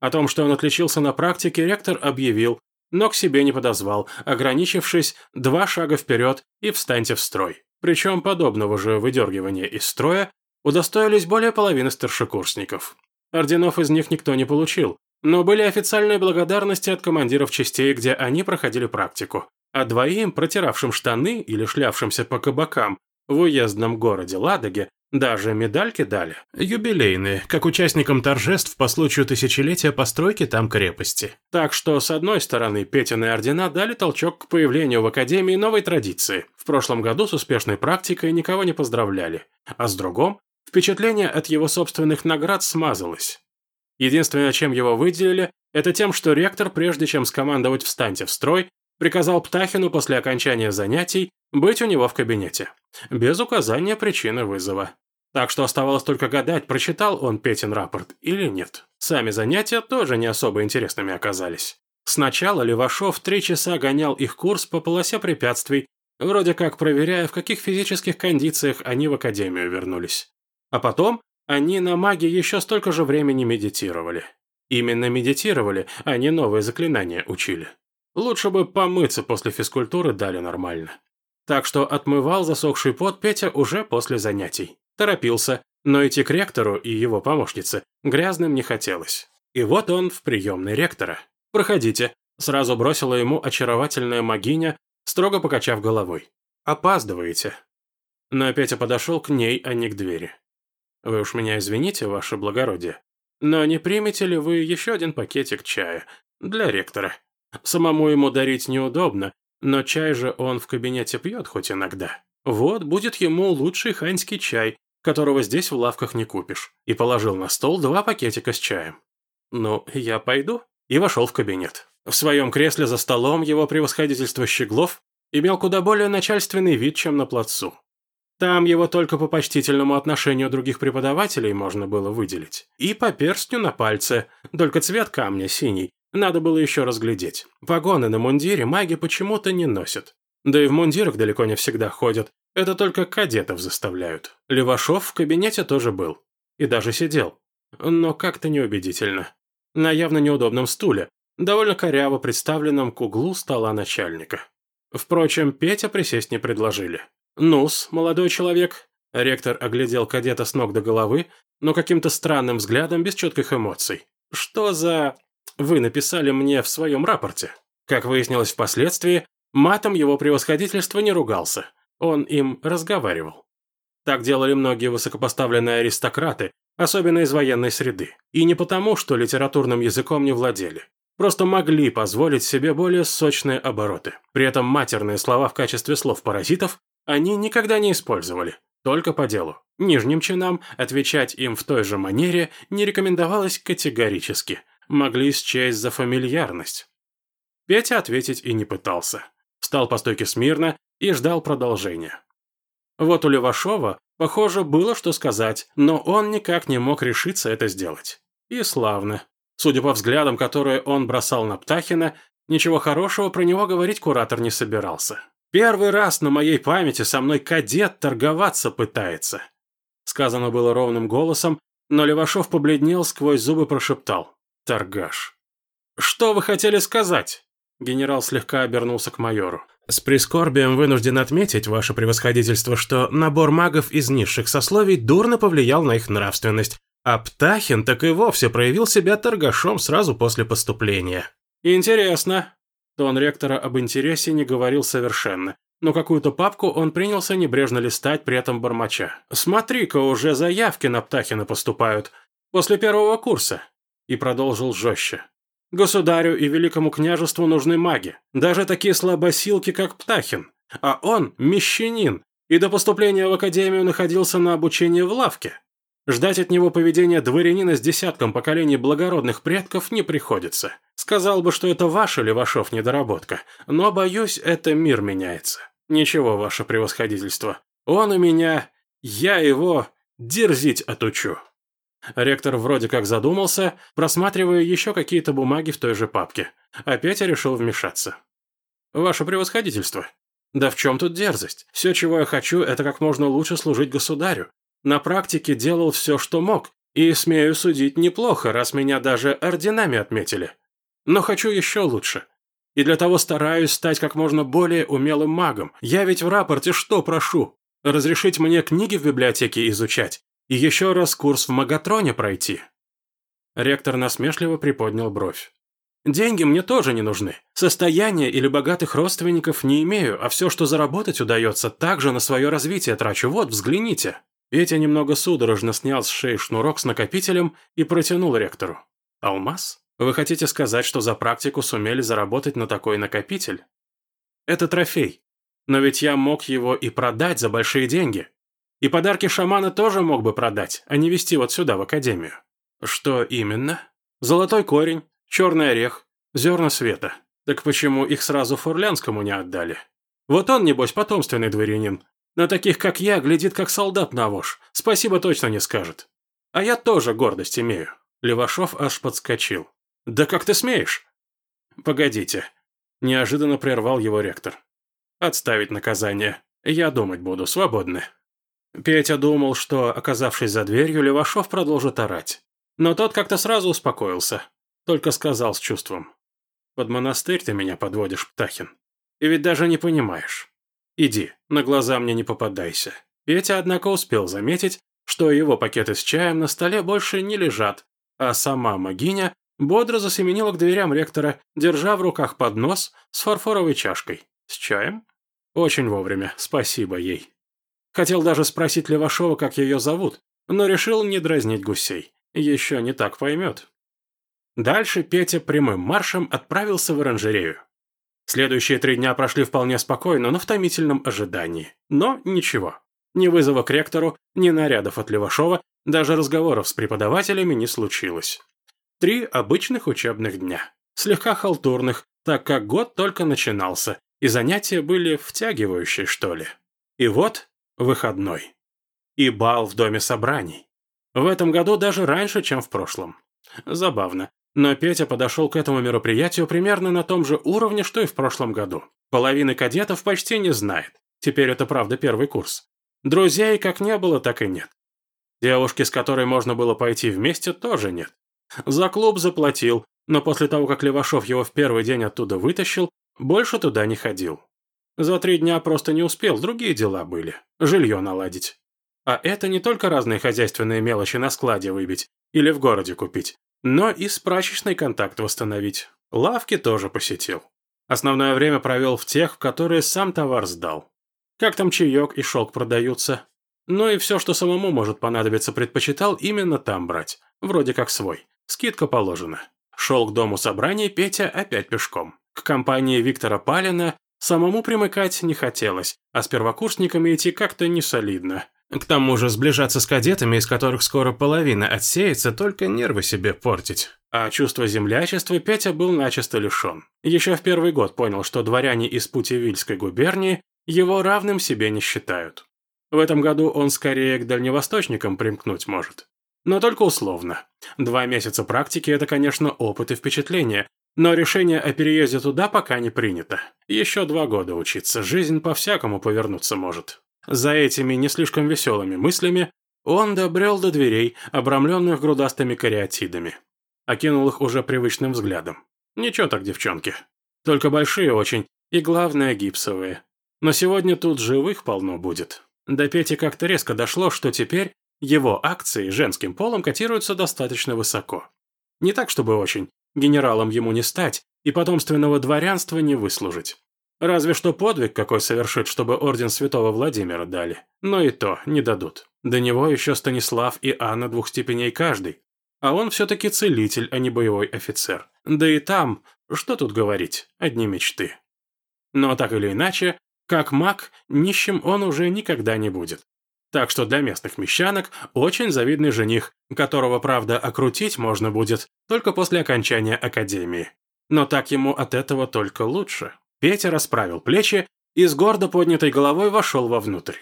О том, что он отличился на практике, ректор объявил, но к себе не подозвал, ограничившись два шага вперед и встаньте в строй. Причем подобного же выдергивания из строя удостоились более половины старшекурсников. Орденов из них никто не получил, но были официальные благодарности от командиров частей, где они проходили практику. А двоим, протиравшим штаны или шлявшимся по кабакам в уездном городе Ладоге, даже медальки дали. Юбилейные, как участникам торжеств по случаю тысячелетия постройки там крепости. Так что, с одной стороны, Петины ордена дали толчок к появлению в Академии новой традиции. В прошлом году с успешной практикой никого не поздравляли. А с другом, впечатление от его собственных наград смазалось. Единственное, чем его выделили, это тем, что ректор, прежде чем скомандовать «встаньте в строй», приказал Птахину после окончания занятий быть у него в кабинете. Без указания причины вызова. Так что оставалось только гадать, прочитал он Петин рапорт или нет. Сами занятия тоже не особо интересными оказались. Сначала Левашов три часа гонял их курс по полосе препятствий, вроде как проверяя, в каких физических кондициях они в академию вернулись. А потом они на маге еще столько же времени медитировали. Именно медитировали, а не новые заклинания учили. Лучше бы помыться после физкультуры дали нормально. Так что отмывал засохший пот Петя уже после занятий. Торопился, но идти к ректору и его помощнице грязным не хотелось. И вот он в приемной ректора. «Проходите», – сразу бросила ему очаровательная магиня, строго покачав головой. «Опаздываете». Но Петя подошел к ней, а не к двери. «Вы уж меня извините, ваше благородие, но не примете ли вы еще один пакетик чая для ректора? Самому ему дарить неудобно, но чай же он в кабинете пьет хоть иногда. Вот будет ему лучший ханьский чай, которого здесь в лавках не купишь. И положил на стол два пакетика с чаем. Ну, я пойду. И вошел в кабинет. В своем кресле за столом его превосходительство Щеглов имел куда более начальственный вид, чем на плацу. Там его только по почтительному отношению других преподавателей можно было выделить. И по перстню на пальце, только цвет камня синий. Надо было еще разглядеть. Погоны на мундире маги почему-то не носят. Да и в мундирах далеко не всегда ходят. Это только кадетов заставляют. Левашов в кабинете тоже был. И даже сидел. Но как-то неубедительно. На явно неудобном стуле, довольно коряво представленном к углу стола начальника. Впрочем, Петя присесть не предложили. «Ну-с, молодой человек, Ректор оглядел кадета с ног до головы, но каким-то странным взглядом, без четких эмоций. «Что за...» «Вы написали мне в своем рапорте». Как выяснилось впоследствии, матом его превосходительство не ругался. Он им разговаривал. Так делали многие высокопоставленные аристократы, особенно из военной среды. И не потому, что литературным языком не владели. Просто могли позволить себе более сочные обороты. При этом матерные слова в качестве слов-паразитов они никогда не использовали. Только по делу. Нижним чинам отвечать им в той же манере не рекомендовалось категорически. Могли счесть за фамильярность. Петя ответить и не пытался. Встал по стойке смирно и ждал продолжения. Вот у Левашова, похоже, было что сказать, но он никак не мог решиться это сделать. И славно. Судя по взглядам, которые он бросал на Птахина, ничего хорошего про него говорить куратор не собирался. Первый раз на моей памяти со мной кадет торговаться пытается. Сказано было ровным голосом, но Левашов побледнел, сквозь зубы прошептал. Торгаш. «Что вы хотели сказать?» Генерал слегка обернулся к майору. «С прискорбием вынужден отметить, ваше превосходительство, что набор магов из низших сословий дурно повлиял на их нравственность, а Птахин так и вовсе проявил себя торгашом сразу после поступления». «Интересно», Тон ректора об интересе не говорил совершенно, но какую-то папку он принялся небрежно листать, при этом бормоча. «Смотри-ка, уже заявки на Птахина поступают. После первого курса». И продолжил жестче. «Государю и великому княжеству нужны маги, даже такие слабосилки, как Птахин. А он – мещанин, и до поступления в академию находился на обучении в лавке. Ждать от него поведения дворянина с десятком поколений благородных предков не приходится. Сказал бы, что это ваша Левашов недоработка, но, боюсь, это мир меняется. Ничего, ваше превосходительство. Он у меня, я его дерзить отучу». Ректор вроде как задумался, просматривая еще какие-то бумаги в той же папке. Опять решил вмешаться. «Ваше превосходительство. Да в чем тут дерзость? Все, чего я хочу, это как можно лучше служить государю. На практике делал все, что мог, и, смею судить, неплохо, раз меня даже орденами отметили. Но хочу еще лучше. И для того стараюсь стать как можно более умелым магом. Я ведь в рапорте что прошу? Разрешить мне книги в библиотеке изучать и еще раз курс в Магатроне пройти. Ректор насмешливо приподнял бровь. Деньги мне тоже не нужны. Состояния или богатых родственников не имею, а все, что заработать удается, также на свое развитие трачу. Вот, взгляните. Петя немного судорожно снял с шеи шнурок с накопителем и протянул ректору. «Алмаз? Вы хотите сказать, что за практику сумели заработать на такой накопитель? Это трофей. Но ведь я мог его и продать за большие деньги. И подарки шамана тоже мог бы продать, а не везти вот сюда, в академию. Что именно? Золотой корень, черный орех, зерна света. Так почему их сразу Фурлянскому не отдали? Вот он, небось, потомственный дворянин, на таких, как я, глядит как солдат на вож. Спасибо точно не скажет. А я тоже гордость имею. Левашов аж подскочил. Да как ты смеешь? Погодите. Неожиданно прервал его ректор. Отставить наказание. Я думать буду, свободны. Петя думал, что, оказавшись за дверью, Левашов продолжит орать. Но тот как-то сразу успокоился. Только сказал с чувством. «Под монастырь ты меня подводишь, Птахин. И ведь даже не понимаешь. Иди, на глаза мне не попадайся». Петя, однако, успел заметить, что его пакеты с чаем на столе больше не лежат, а сама Магиня бодро засеменила к дверям ректора, держа в руках поднос с фарфоровой чашкой. С чаем? Очень вовремя, спасибо ей. Хотел даже спросить Левашова, как ее зовут, но решил не дразнить гусей. Еще не так поймет. Дальше Петя прямым маршем отправился в оранжерею. Следующие три дня прошли вполне спокойно, но в томительном ожидании. Но ничего. Ни вызова к ректору, ни нарядов от Левашова, даже разговоров с преподавателями не случилось. Три обычных учебных дня. Слегка халтурных, так как год только начинался, и занятия были втягивающие, что ли. И вот выходной. И бал в доме собраний. В этом году даже раньше, чем в прошлом. Забавно. Но Петя подошел к этому мероприятию примерно на том же уровне, что и в прошлом году. Половины кадетов почти не знает. Теперь это правда первый курс. Друзей как не было, так и нет. Девушки, с которой можно было пойти вместе, тоже нет. За клуб заплатил, но после того, как Левашов его в первый день оттуда вытащил, больше туда не ходил. За три дня просто не успел, другие дела были. Жилье наладить. А это не только разные хозяйственные мелочи на складе выбить или в городе купить, но и с прачечной контакт восстановить. Лавки тоже посетил. Основное время провел в тех, в которые сам товар сдал. Как там чаек и шелк продаются. Ну и все, что самому может понадобиться, предпочитал именно там брать. Вроде как свой. Скидка положена. Шел к дому собраний Петя опять пешком. К компании Виктора Палина самому примыкать не хотелось, а с первокурсниками идти как-то не солидно. К тому же сближаться с кадетами, из которых скоро половина отсеется, только нервы себе портить. А чувство землячества Петя был начисто лишен. Еще в первый год понял, что дворяне из Путевильской губернии его равным себе не считают. В этом году он скорее к дальневосточникам примкнуть может. Но только условно. Два месяца практики – это, конечно, опыт и впечатление, но решение о переезде туда пока не принято. Еще два года учиться, жизнь по-всякому повернуться может. За этими не слишком веселыми мыслями он добрел до дверей, обрамленных грудастыми кариатидами. Окинул их уже привычным взглядом. Ничего так, девчонки. Только большие очень, и главное, гипсовые. Но сегодня тут живых полно будет. До Пети как-то резко дошло, что теперь его акции женским полом котируются достаточно высоко. Не так, чтобы очень. Генералом ему не стать, и потомственного дворянства не выслужить. Разве что подвиг какой совершит, чтобы орден святого Владимира дали. Но и то не дадут. До него еще Станислав и Анна двух степеней каждый. А он все-таки целитель, а не боевой офицер. Да и там, что тут говорить, одни мечты. Но так или иначе, как маг, нищим он уже никогда не будет. Так что для местных мещанок очень завидный жених, которого, правда, окрутить можно будет только после окончания академии. Но так ему от этого только лучше. Петя расправил плечи и с гордо поднятой головой вошел вовнутрь.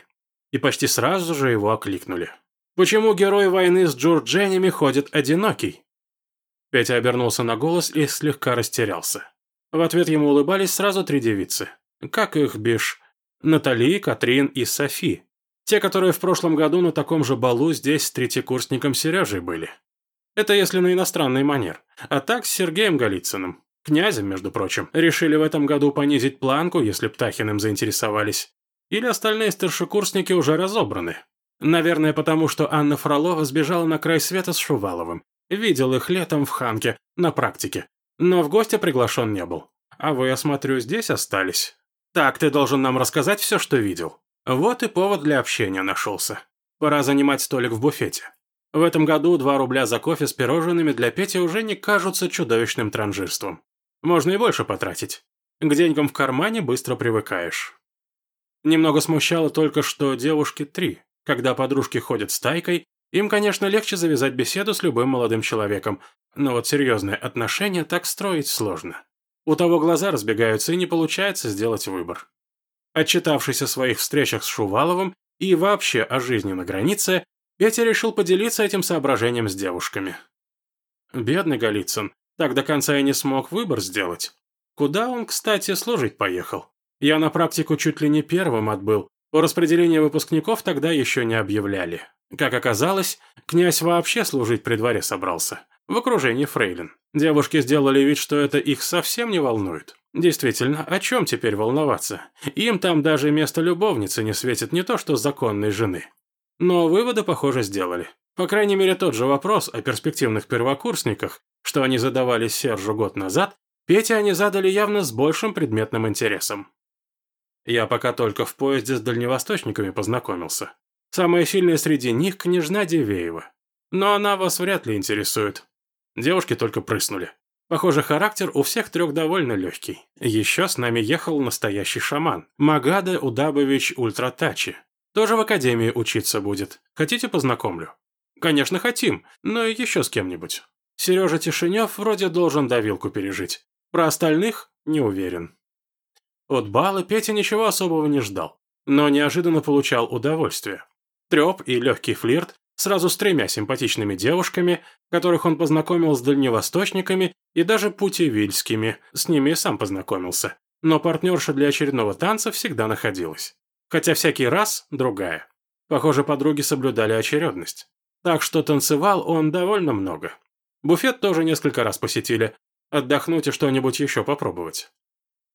И почти сразу же его окликнули. «Почему герой войны с джурдженями ходит одинокий?» Петя обернулся на голос и слегка растерялся. В ответ ему улыбались сразу три девицы. Как их бишь? Натали, Катрин и Софи. Те, которые в прошлом году на таком же балу здесь с третьекурсником Сережей были. Это если на иностранный манер. А так с Сергеем Голицыным. Князем, между прочим, решили в этом году понизить планку, если Птахиным заинтересовались. Или остальные старшекурсники уже разобраны. Наверное, потому что Анна Фролова сбежала на край света с Шуваловым. Видел их летом в Ханке, на практике. Но в гости приглашен не был. А вы, я смотрю, здесь остались. Так, ты должен нам рассказать все, что видел. Вот и повод для общения нашелся. Пора занимать столик в буфете. В этом году 2 рубля за кофе с пирожными для Пети уже не кажутся чудовищным транжирством. Можно и больше потратить. К деньгам в кармане быстро привыкаешь. Немного смущало только, что девушки три. Когда подружки ходят стайкой, им, конечно, легче завязать беседу с любым молодым человеком, но вот серьезные отношения так строить сложно. У того глаза разбегаются и не получается сделать выбор. Отчитавшись о своих встречах с Шуваловым и вообще о жизни на границе, Петя решил поделиться этим соображением с девушками. Бедный Голицын, так до конца и не смог выбор сделать. Куда он, кстати, служить поехал? Я на практику чуть ли не первым отбыл. О распределении выпускников тогда еще не объявляли. Как оказалось, князь вообще служить при дворе собрался. В окружении фрейлин. Девушки сделали вид, что это их совсем не волнует. Действительно, о чем теперь волноваться? Им там даже место любовницы не светит не то что законной жены. Но выводы, похоже, сделали. По крайней мере, тот же вопрос о перспективных первокурсниках что они задавали Сержу год назад, Пете они задали явно с большим предметным интересом. Я пока только в поезде с дальневосточниками познакомился. Самая сильная среди них – княжна Дивеева. Но она вас вряд ли интересует. Девушки только прыснули. Похоже, характер у всех трех довольно легкий. Еще с нами ехал настоящий шаман. Магада Удабович Ультратачи. Тоже в академии учиться будет. Хотите, познакомлю? Конечно, хотим, но еще с кем-нибудь. Сережа Тишинев вроде должен давилку пережить. Про остальных не уверен. От бала Петя ничего особого не ждал, но неожиданно получал удовольствие. Треп и легкий флирт сразу с тремя симпатичными девушками, которых он познакомил с дальневосточниками и даже путевильскими, с ними и сам познакомился. Но партнерша для очередного танца всегда находилась. Хотя всякий раз другая. Похоже, подруги соблюдали очередность. Так что танцевал он довольно много. Буфет тоже несколько раз посетили. Отдохнуть и что-нибудь еще попробовать.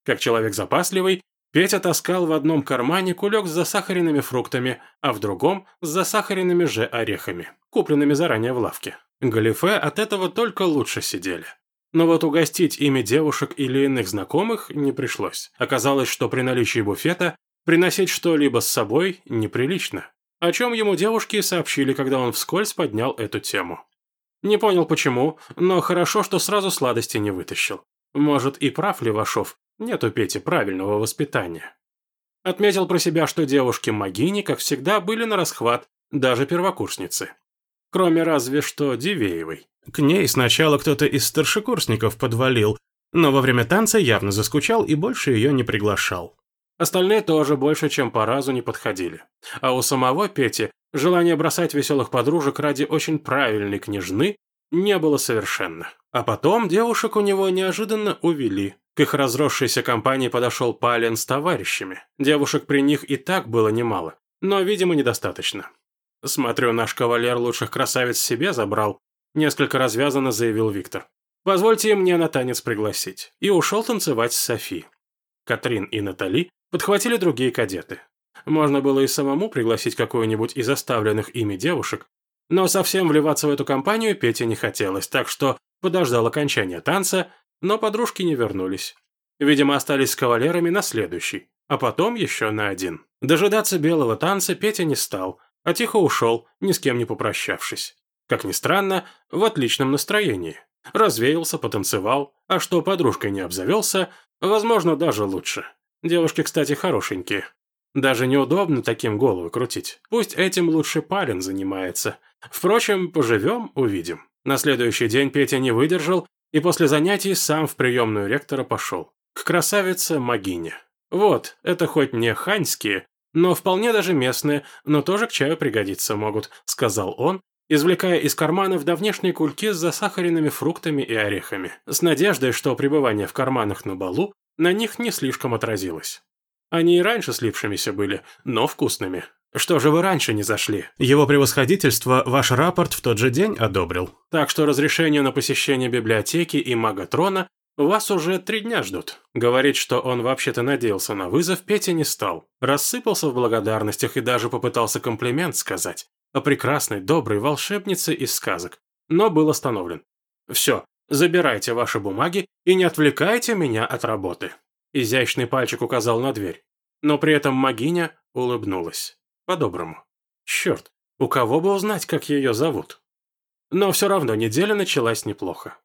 Как человек запасливый, Петя таскал в одном кармане кулек с засахаренными фруктами, а в другом – с засахаренными же орехами, купленными заранее в лавке. Галифе от этого только лучше сидели. Но вот угостить ими девушек или иных знакомых не пришлось. Оказалось, что при наличии буфета приносить что-либо с собой неприлично. О чем ему девушки сообщили, когда он вскользь поднял эту тему. Не понял почему, но хорошо, что сразу сладости не вытащил. Может, и прав Левашов, нет у Пети правильного воспитания. Отметил про себя, что девушки Магини, как всегда, были на расхват, даже первокурсницы. Кроме разве что Дивеевой. К ней сначала кто-то из старшекурсников подвалил, но во время танца явно заскучал и больше ее не приглашал. Остальные тоже больше, чем по разу не подходили. А у самого Пети желание бросать веселых подружек ради очень правильной княжны не было совершенно. А потом девушек у него неожиданно увели. К их разросшейся компании подошел Пален с товарищами. Девушек при них и так было немало, но, видимо, недостаточно. «Смотрю, наш кавалер лучших красавиц себе забрал», несколько развязанно заявил Виктор. «Позвольте мне на танец пригласить». И ушел танцевать с Софи. Катрин и Натали подхватили другие кадеты. Можно было и самому пригласить какую-нибудь из оставленных ими девушек, но совсем вливаться в эту компанию Пете не хотелось, так что подождал окончания танца, но подружки не вернулись. Видимо, остались с кавалерами на следующий, а потом еще на один. Дожидаться белого танца Петя не стал, а тихо ушел, ни с кем не попрощавшись. Как ни странно, в отличном настроении. Развеялся, потанцевал, а что подружкой не обзавелся, возможно, даже лучше. Девушки, кстати, хорошенькие. Даже неудобно таким голову крутить. Пусть этим лучше парень занимается. Впрочем, поживем, увидим. На следующий день Петя не выдержал и после занятий сам в приемную ректора пошел. К красавице Магине. Вот, это хоть не ханьские, но вполне даже местные, но тоже к чаю пригодиться могут, сказал он, извлекая из карманов давнешние кульки с засахаренными фруктами и орехами, с надеждой, что пребывание в карманах на балу на них не слишком отразилось. Они и раньше слипшимися были, но вкусными. Что же вы раньше не зашли? Его превосходительство ваш рапорт в тот же день одобрил. Так что разрешение на посещение библиотеки и магатрона вас уже три дня ждут. Говорить, что он вообще-то надеялся на вызов, Петя не стал. Рассыпался в благодарностях и даже попытался комплимент сказать о прекрасной, доброй волшебнице из сказок. Но был остановлен. Все, забирайте ваши бумаги и не отвлекайте меня от работы. Изящный пальчик указал на дверь. Но при этом Магиня улыбнулась. По-доброму. Черт, у кого бы узнать, как ее зовут? Но все равно неделя началась неплохо.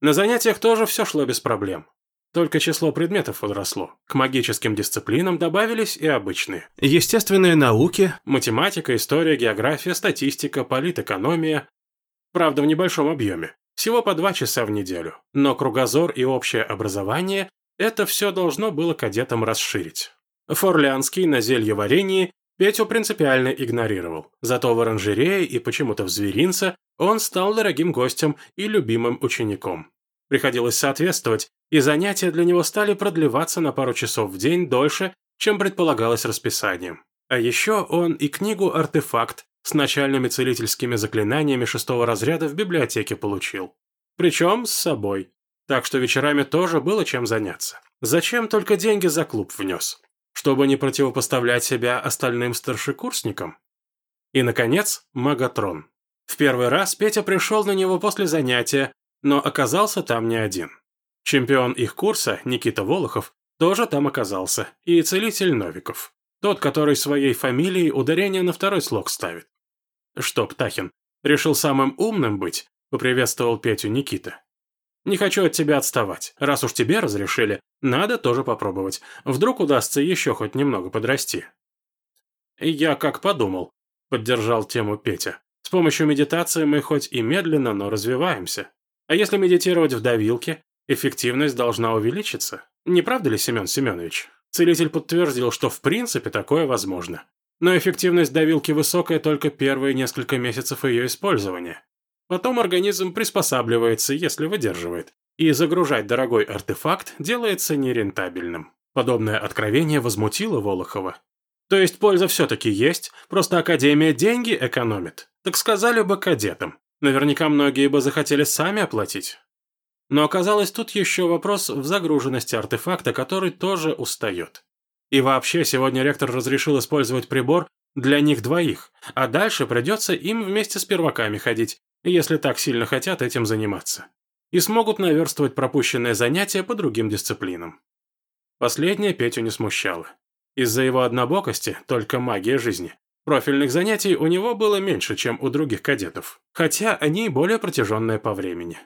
На занятиях тоже все шло без проблем. Только число предметов возросло. К магическим дисциплинам добавились и обычные. Естественные науки, математика, история, география, статистика, политэкономия. Правда, в небольшом объеме. Всего по два часа в неделю. Но кругозор и общее образование это все должно было кадетам расширить. Форлянский на зелье варенье Петю принципиально игнорировал. Зато в оранжерее и почему-то в зверинце он стал дорогим гостем и любимым учеником. Приходилось соответствовать, и занятия для него стали продлеваться на пару часов в день дольше, чем предполагалось расписанием. А еще он и книгу «Артефакт» с начальными целительскими заклинаниями шестого разряда в библиотеке получил. Причем с собой так что вечерами тоже было чем заняться. Зачем только деньги за клуб внес? Чтобы не противопоставлять себя остальным старшекурсникам? И, наконец, Магатрон. В первый раз Петя пришел на него после занятия, но оказался там не один. Чемпион их курса, Никита Волохов, тоже там оказался, и целитель Новиков. Тот, который своей фамилией ударение на второй слог ставит. «Что, Птахин, решил самым умным быть?» – поприветствовал Петю Никита. Не хочу от тебя отставать. Раз уж тебе разрешили, надо тоже попробовать. Вдруг удастся еще хоть немного подрасти». «Я как подумал», — поддержал тему Петя. «С помощью медитации мы хоть и медленно, но развиваемся. А если медитировать в давилке, эффективность должна увеличиться. Не правда ли, Семен Семенович?» Целитель подтвердил, что в принципе такое возможно. Но эффективность давилки высокая только первые несколько месяцев ее использования. Потом организм приспосабливается, если выдерживает. И загружать дорогой артефакт делается нерентабельным. Подобное откровение возмутило Волохова. То есть польза все-таки есть, просто Академия деньги экономит. Так сказали бы кадетам. Наверняка многие бы захотели сами оплатить. Но оказалось тут еще вопрос в загруженности артефакта, который тоже устает. И вообще, сегодня ректор разрешил использовать прибор для них двоих, а дальше придется им вместе с перваками ходить, если так сильно хотят этим заниматься. И смогут наверстывать пропущенные занятия по другим дисциплинам. Последнее Петю не смущало. Из-за его однобокости, только магия жизни, профильных занятий у него было меньше, чем у других кадетов, хотя они более протяженные по времени.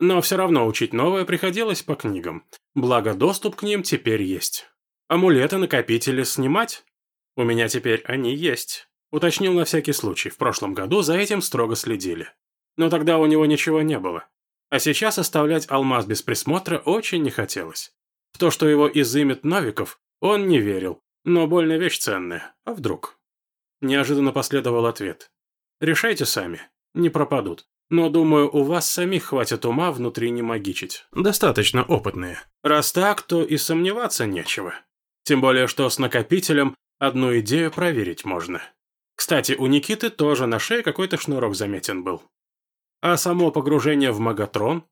Но все равно учить новое приходилось по книгам, благо доступ к ним теперь есть. Амулеты-накопители снимать? У меня теперь они есть. Уточнил на всякий случай, в прошлом году за этим строго следили. Но тогда у него ничего не было. А сейчас оставлять алмаз без присмотра очень не хотелось. В то, что его изымет Новиков, он не верил, но больно вещь ценная. А вдруг? Неожиданно последовал ответ. Решайте сами, не пропадут. Но, думаю, у вас самих хватит ума внутри не магичить. Достаточно опытные. Раз так, то и сомневаться нечего. Тем более, что с накопителем одну идею проверить можно. Кстати, у Никиты тоже на шее какой-то шнурок заметен был. А само погружение в Магатрон?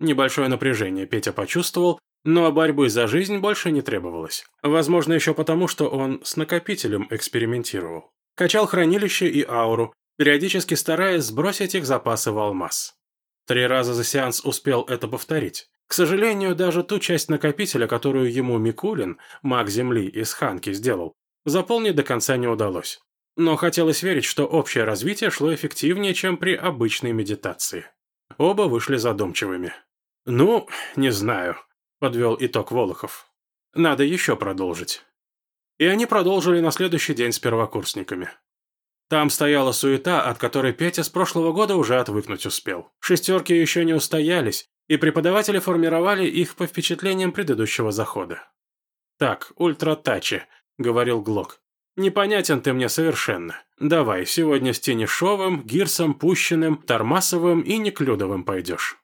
Небольшое напряжение Петя почувствовал, но борьбы за жизнь больше не требовалось. Возможно, еще потому, что он с накопителем экспериментировал. Качал хранилище и ауру, периодически стараясь сбросить их запасы в алмаз. Три раза за сеанс успел это повторить. К сожалению, даже ту часть накопителя, которую ему Микулин, маг Земли из Ханки, сделал, заполнить до конца не удалось. Но хотелось верить, что общее развитие шло эффективнее, чем при обычной медитации. Оба вышли задумчивыми. «Ну, не знаю», – подвел итог Волохов. «Надо еще продолжить». И они продолжили на следующий день с первокурсниками. Там стояла суета, от которой Петя с прошлого года уже отвыкнуть успел. Шестерки еще не устоялись, и преподаватели формировали их по впечатлениям предыдущего захода. «Так, ультратачи», — говорил Глок. «Непонятен ты мне совершенно. Давай, сегодня с Тенишовым, Гирсом, Пущиным, Тормасовым и Неклюдовым пойдешь».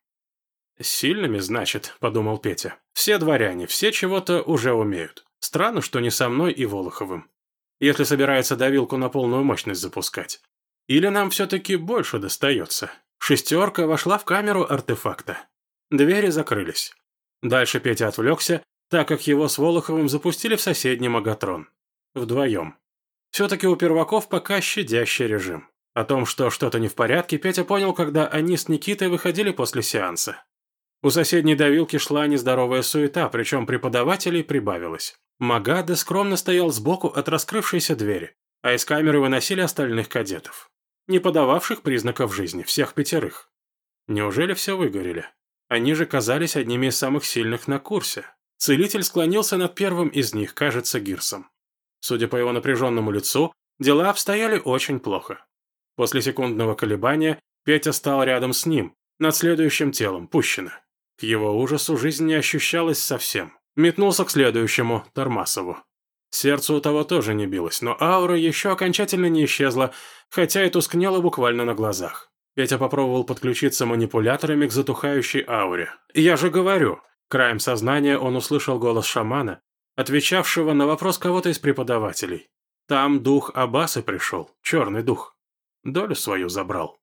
«Сильными, значит», — подумал Петя. «Все дворяне, все чего-то уже умеют. Странно, что не со мной и Волоховым если собирается давилку на полную мощность запускать. Или нам все-таки больше достается. Шестерка вошла в камеру артефакта. Двери закрылись. Дальше Петя отвлекся, так как его с Волоховым запустили в соседний Магатрон. Вдвоем. Все-таки у перваков пока щадящий режим. О том, что что-то не в порядке, Петя понял, когда они с Никитой выходили после сеанса. У соседней давилки шла нездоровая суета, причем преподавателей прибавилось. Магада скромно стоял сбоку от раскрывшейся двери, а из камеры выносили остальных кадетов. Не подававших признаков жизни, всех пятерых. Неужели все выгорели? Они же казались одними из самых сильных на курсе. Целитель склонился над первым из них, кажется, Гирсом. Судя по его напряженному лицу, дела обстояли очень плохо. После секундного колебания Петя стал рядом с ним, над следующим телом, Пущина. К его ужасу жизнь не ощущалась совсем. Метнулся к следующему, Тормасову. Сердце у того тоже не билось, но аура еще окончательно не исчезла, хотя и тускнела буквально на глазах. Петя попробовал подключиться манипуляторами к затухающей ауре. «Я же говорю!» Краем сознания он услышал голос шамана, отвечавшего на вопрос кого-то из преподавателей. «Там дух Аббаса пришел, черный дух. Долю свою забрал».